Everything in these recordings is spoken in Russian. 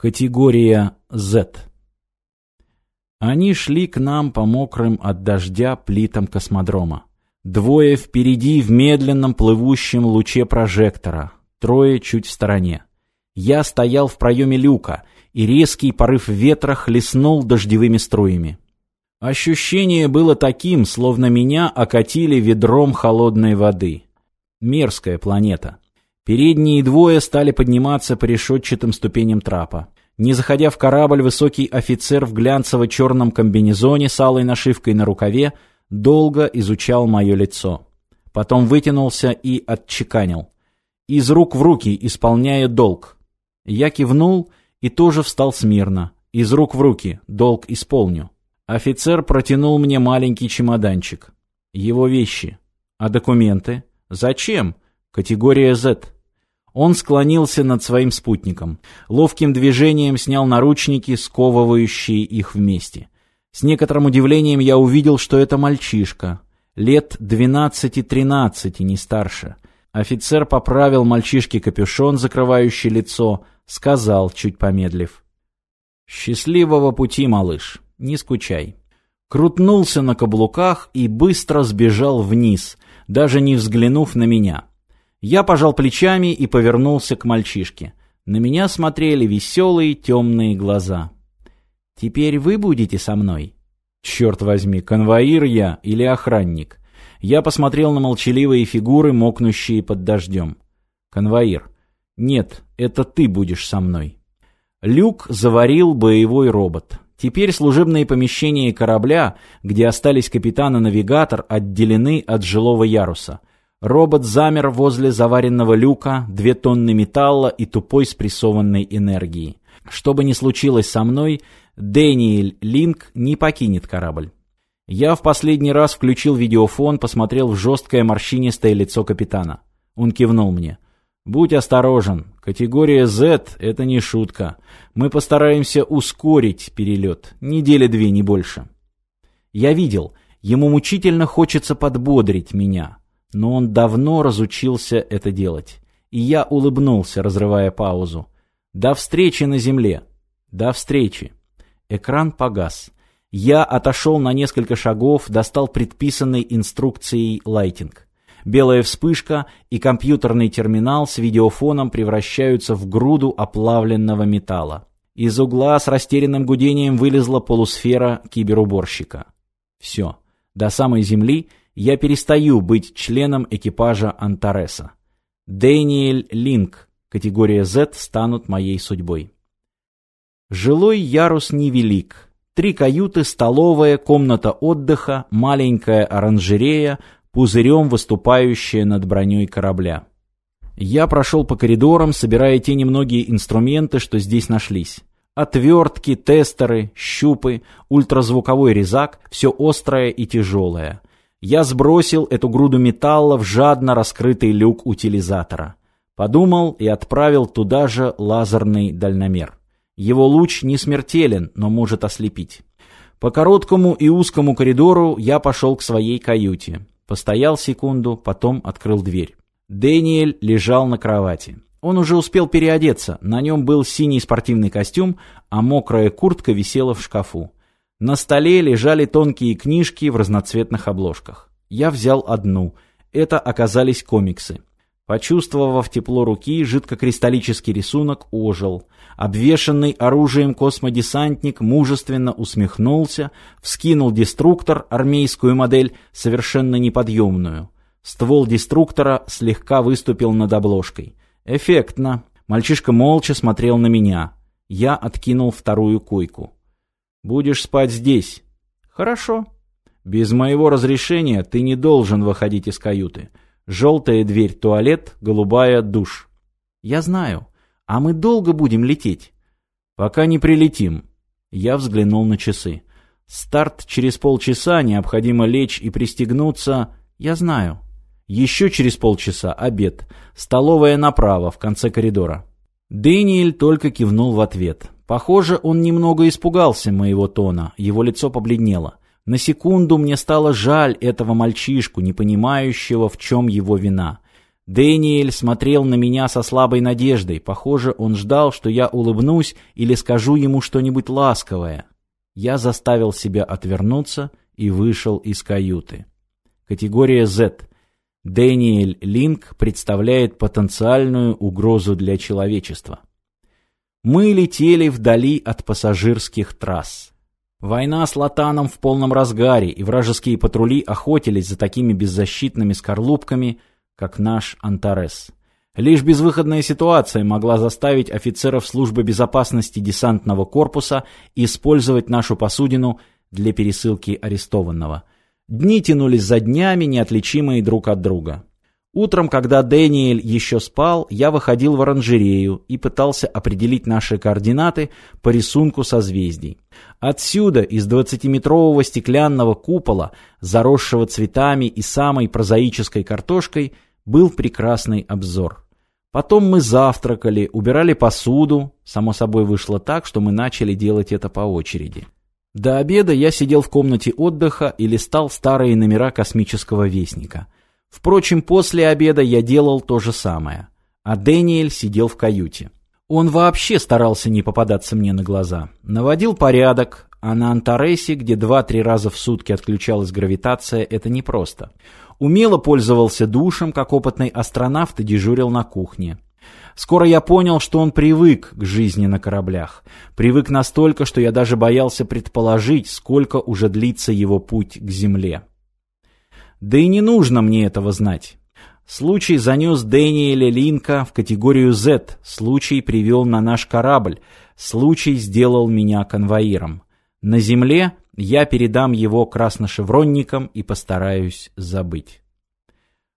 Категория Z. Они шли к нам по мокрым от дождя плитам космодрома. Двое впереди в медленном плывущем луче прожектора, трое чуть в стороне. Я стоял в проеме люка, и резкий порыв ветра хлестнул дождевыми струями. Ощущение было таким, словно меня окатили ведром холодной воды. Мерзкая планета. Передние двое стали подниматься по решетчатым ступеням трапа. Не заходя в корабль, высокий офицер в глянцево-черном комбинезоне с алой нашивкой на рукаве долго изучал мое лицо. Потом вытянулся и отчеканил. Из рук в руки, исполняя долг. Я кивнул и тоже встал смирно. Из рук в руки, долг исполню. Офицер протянул мне маленький чемоданчик. Его вещи. А документы? Зачем? Категория Z. Он склонился над своим спутником. Ловким движением снял наручники, сковывающие их вместе. С некоторым удивлением я увидел, что это мальчишка. Лет двенадцати-тринадцати, не старше. Офицер поправил мальчишке капюшон, закрывающий лицо, сказал, чуть помедлив. «Счастливого пути, малыш, не скучай». Крутнулся на каблуках и быстро сбежал вниз, даже не взглянув на меня. Я пожал плечами и повернулся к мальчишке. На меня смотрели веселые темные глаза. «Теперь вы будете со мной?» «Черт возьми, конвоир я или охранник?» Я посмотрел на молчаливые фигуры, мокнущие под дождем. «Конвоир. Нет, это ты будешь со мной». Люк заварил боевой робот. Теперь служебные помещения корабля, где остались капитан и навигатор, отделены от жилого яруса. Робот замер возле заваренного люка, две тонны металла и тупой спрессованной энергии. Что бы ни случилось со мной, Дэниэль Линк не покинет корабль. Я в последний раз включил видеофон, посмотрел в жесткое морщинистое лицо капитана. Он кивнул мне. «Будь осторожен. Категория Z — это не шутка. Мы постараемся ускорить перелет. Недели две, не больше». Я видел, ему мучительно хочется подбодрить меня но он давно разучился это делать. И я улыбнулся, разрывая паузу. «До встречи на земле!» «До встречи!» Экран погас. Я отошел на несколько шагов, достал предписанный инструкцией лайтинг. Белая вспышка и компьютерный терминал с видеофоном превращаются в груду оплавленного металла. Из угла с растерянным гудением вылезла полусфера киберуборщика. Все. До самой земли я перестаю быть членом экипажа Антареса. Дэниэль Линк, категория Z, станут моей судьбой. Жилой ярус невелик. Три каюты, столовая, комната отдыха, маленькая оранжерея, пузырем выступающая над броней корабля. Я прошел по коридорам, собирая те немногие инструменты, что здесь нашлись. Отвертки, тестеры, щупы, ультразвуковой резак, все острое и тяжелое. Я сбросил эту груду металла в жадно раскрытый люк утилизатора. Подумал и отправил туда же лазерный дальномер. Его луч не смертелен, но может ослепить. По короткому и узкому коридору я пошел к своей каюте. Постоял секунду, потом открыл дверь. Дэниэль лежал на кровати. Он уже успел переодеться, на нем был синий спортивный костюм, а мокрая куртка висела в шкафу. На столе лежали тонкие книжки в разноцветных обложках. Я взял одну. Это оказались комиксы. Почувствовав тепло руки, жидкокристаллический рисунок ожил. Обвешанный оружием космодесантник мужественно усмехнулся, вскинул деструктор, армейскую модель, совершенно неподъемную. Ствол деструктора слегка выступил над обложкой. Эффектно. Мальчишка молча смотрел на меня. Я откинул вторую койку. Будешь спать здесь. Хорошо. Без моего разрешения ты не должен выходить из каюты. Желтая дверь туалет, голубая душ. Я знаю. А мы долго будем лететь? Пока не прилетим. Я взглянул на часы. Старт через полчаса, необходимо лечь и пристегнуться. Я знаю. Еще через полчаса обед. Столовая направо, в конце коридора. Дэниэль только кивнул в ответ. Похоже, он немного испугался моего тона, его лицо побледнело. На секунду мне стало жаль этого мальчишку, не понимающего, в чем его вина. Дэниэль смотрел на меня со слабой надеждой. Похоже, он ждал, что я улыбнусь или скажу ему что-нибудь ласковое. Я заставил себя отвернуться и вышел из каюты. Категория Z. Дэниэль Линк представляет потенциальную угрозу для человечества. Мы летели вдали от пассажирских трасс. Война с Латаном в полном разгаре, и вражеские патрули охотились за такими беззащитными скорлупками, как наш Антарес. Лишь безвыходная ситуация могла заставить офицеров службы безопасности десантного корпуса использовать нашу посудину для пересылки арестованного. Дни тянулись за днями, неотличимые друг от друга. Утром, когда Дэниэль еще спал, я выходил в оранжерею и пытался определить наши координаты по рисунку созвездий. Отсюда, из двадцатиметрового стеклянного купола, заросшего цветами и самой прозаической картошкой, был прекрасный обзор. Потом мы завтракали, убирали посуду. Само собой вышло так, что мы начали делать это по очереди. До обеда я сидел в комнате отдыха и листал старые номера космического вестника – Впрочем, после обеда я делал то же самое. А Дэниэль сидел в каюте. Он вообще старался не попадаться мне на глаза. Наводил порядок, а на Антаресе, где два-три раза в сутки отключалась гравитация, это непросто. Умело пользовался душем, как опытный астронавт и дежурил на кухне. Скоро я понял, что он привык к жизни на кораблях. Привык настолько, что я даже боялся предположить, сколько уже длится его путь к Земле. Да и не нужно мне этого знать. Случай занес Дэниеля Линка в категорию Z, случай привел на наш корабль, случай сделал меня конвоиром. На земле я передам его красношевронникам и постараюсь забыть.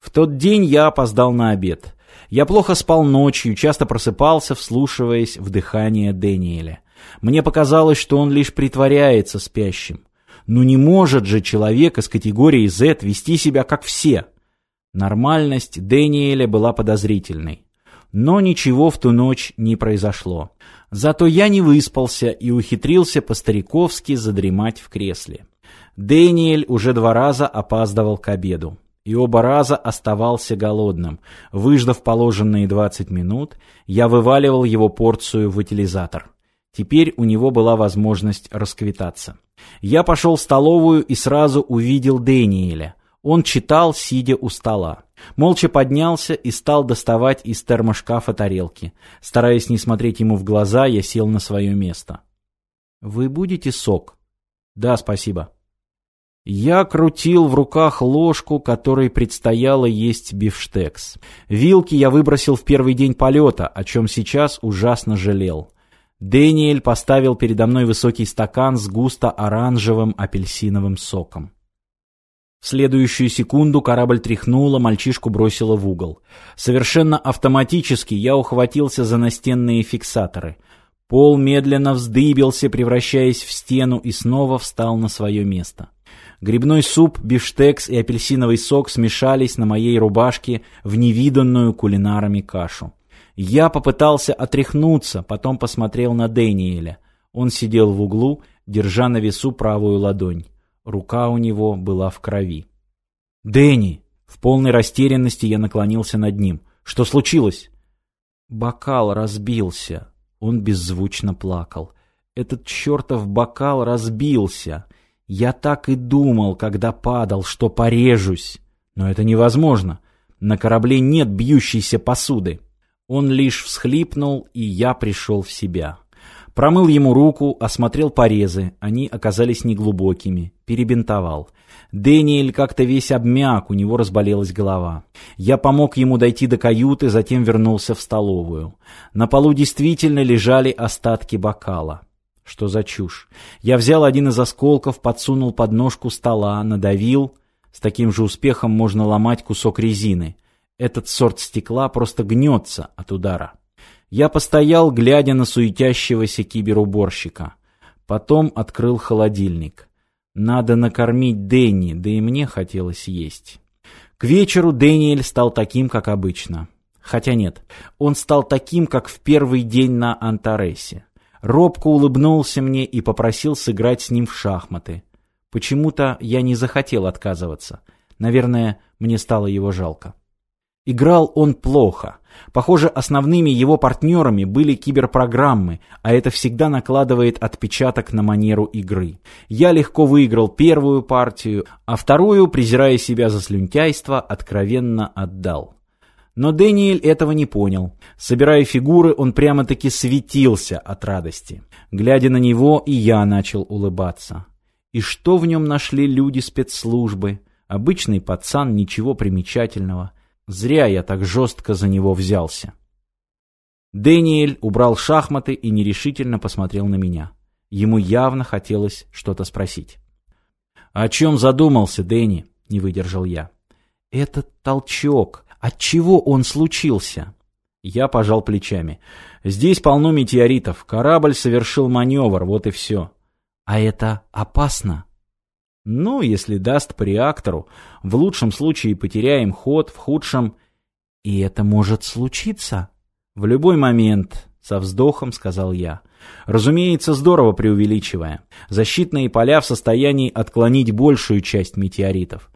В тот день я опоздал на обед. Я плохо спал ночью, часто просыпался, вслушиваясь в дыхание Дэниеля. Мне показалось, что он лишь притворяется спящим. Ну не может же человек из категории Z вести себя как все. Нормальность Дэниеля была подозрительной. Но ничего в ту ночь не произошло. Зато я не выспался и ухитрился по-стариковски задремать в кресле. Дэниэль уже два раза опаздывал к обеду. И оба раза оставался голодным. Выждав положенные 20 минут, я вываливал его порцию в утилизатор. Теперь у него была возможность расквитаться. Я пошел в столовую и сразу увидел Дэниеля. Он читал, сидя у стола. Молча поднялся и стал доставать из термошкафа тарелки. Стараясь не смотреть ему в глаза, я сел на свое место. «Вы будете сок?» «Да, спасибо». Я крутил в руках ложку, которой предстояло есть бифштекс. Вилки я выбросил в первый день полета, о чем сейчас ужасно жалел. Дэниэль поставил передо мной высокий стакан с густо-оранжевым апельсиновым соком. В следующую секунду корабль тряхнуло, мальчишку бросило в угол. Совершенно автоматически я ухватился за настенные фиксаторы. Пол медленно вздыбился, превращаясь в стену, и снова встал на свое место. Грибной суп, бифштекс и апельсиновый сок смешались на моей рубашке в невиданную кулинарами кашу. Я попытался отряхнуться, потом посмотрел на Дэниеля. Он сидел в углу, держа на весу правую ладонь. Рука у него была в крови. «Дэнни!» В полной растерянности я наклонился над ним. «Что случилось?» Бокал разбился. Он беззвучно плакал. Этот чертов бокал разбился. Я так и думал, когда падал, что порежусь. Но это невозможно. На корабле нет бьющейся посуды. Он лишь всхлипнул, и я пришел в себя. Промыл ему руку, осмотрел порезы, они оказались неглубокими, перебинтовал. Дэниэль как-то весь обмяк, у него разболелась голова. Я помог ему дойти до каюты, затем вернулся в столовую. На полу действительно лежали остатки бокала. Что за чушь? Я взял один из осколков, подсунул под ножку стола, надавил. С таким же успехом можно ломать кусок резины. Этот сорт стекла просто гнется от удара. Я постоял, глядя на суетящегося киберуборщика. Потом открыл холодильник. Надо накормить Дэнни, да и мне хотелось есть. К вечеру Дэниэль стал таким, как обычно. Хотя нет, он стал таким, как в первый день на Антаресе. Робко улыбнулся мне и попросил сыграть с ним в шахматы. Почему-то я не захотел отказываться. Наверное, мне стало его жалко. Играл он плохо. Похоже, основными его партнерами были киберпрограммы, а это всегда накладывает отпечаток на манеру игры. Я легко выиграл первую партию, а вторую, презирая себя за слюнтяйство, откровенно отдал. Но Дэниэль этого не понял. Собирая фигуры, он прямо-таки светился от радости. Глядя на него, и я начал улыбаться. И что в нем нашли люди спецслужбы? Обычный пацан, ничего примечательного. Зря я так жестко за него взялся. Дэниэль убрал шахматы и нерешительно посмотрел на меня. Ему явно хотелось что-то спросить. «О чем задумался, Дэнни?» — не выдержал я. «Этот толчок. От чего он случился? Я пожал плечами. Здесь полно метеоритов. Корабль совершил маневр, вот и все. А это опасно? Ну, если даст по реактору. В лучшем случае потеряем ход, в худшем... И это может случиться? В любой момент, со вздохом сказал я. Разумеется, здорово преувеличивая. Защитные поля в состоянии отклонить большую часть метеоритов.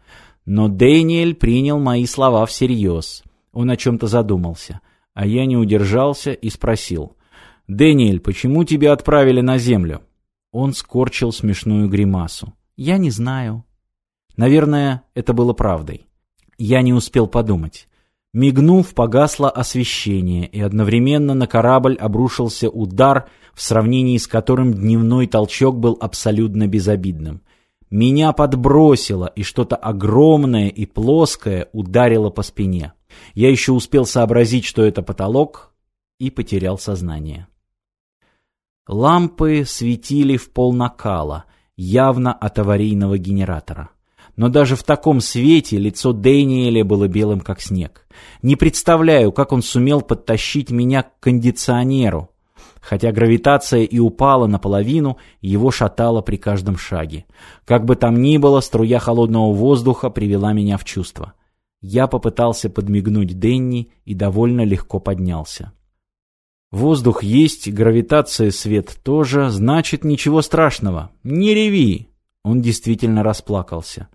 Но Дэниэль принял мои слова всерьез. Он о чем-то задумался. А я не удержался и спросил. «Дэниэль, почему тебя отправили на Землю?» Он скорчил смешную гримасу. «Я не знаю». Наверное, это было правдой. Я не успел подумать. Мигнув, погасло освещение, и одновременно на корабль обрушился удар, в сравнении с которым дневной толчок был абсолютно безобидным. Меня подбросило, и что-то огромное и плоское ударило по спине. Я еще успел сообразить, что это потолок, и потерял сознание. Лампы светили в пол накала, явно от аварийного генератора. Но даже в таком свете лицо Дэниеля было белым, как снег. Не представляю, как он сумел подтащить меня к кондиционеру. Хотя гравитация и упала наполовину, его шатало при каждом шаге. Как бы там ни было, струя холодного воздуха привела меня в чувство. Я попытался подмигнуть Денни и довольно легко поднялся. Воздух есть, гравитация свет тоже, значит ничего страшного. Не реви. Он действительно расплакался.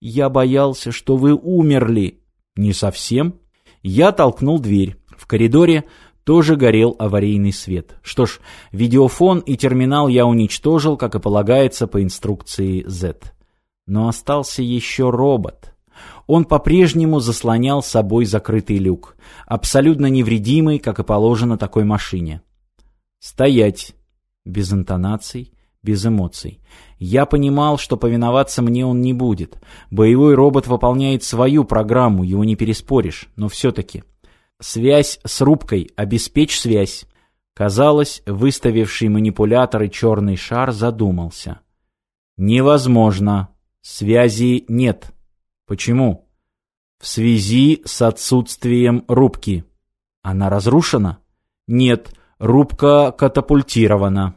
Я боялся, что вы умерли. Не совсем. Я толкнул дверь. В коридоре тоже горел аварийный свет. Что ж, видеофон и терминал я уничтожил, как и полагается по инструкции Z. Но остался еще робот. Он по-прежнему заслонял собой закрытый люк, абсолютно невредимый, как и положено такой машине. «Стоять!» Без интонаций, без эмоций. Я понимал, что повиноваться мне он не будет. Боевой робот выполняет свою программу, его не переспоришь, но все-таки. Связь с рубкой, обеспечь связь. Казалось, выставивший манипуляторы черный шар задумался. Невозможно. Связи нет. Почему? В связи с отсутствием рубки. Она разрушена? Нет, рубка катапультирована.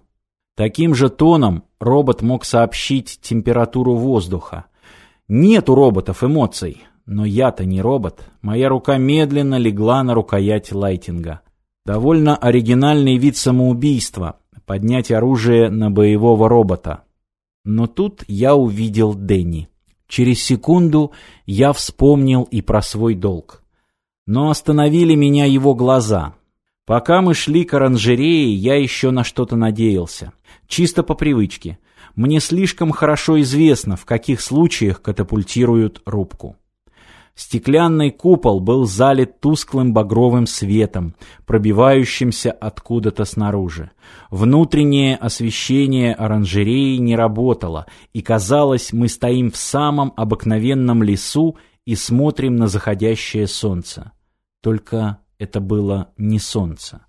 Таким же тоном робот мог сообщить температуру воздуха. Нет у роботов эмоций. Но я-то не робот. Моя рука медленно легла на рукоять лайтинга. Довольно оригинальный вид самоубийства — поднять оружие на боевого робота. Но тут я увидел Дэнни. Через секунду я вспомнил и про свой долг. Но остановили меня его глаза. Пока мы шли к оранжерее, я еще на что-то надеялся. Чисто по привычке. Мне слишком хорошо известно, в каких случаях катапультируют рубку. Стеклянный купол был залит тусклым багровым светом, пробивающимся откуда-то снаружи. Внутреннее освещение оранжереи не работало, и казалось, мы стоим в самом обыкновенном лесу и смотрим на заходящее солнце. Только это было не солнце.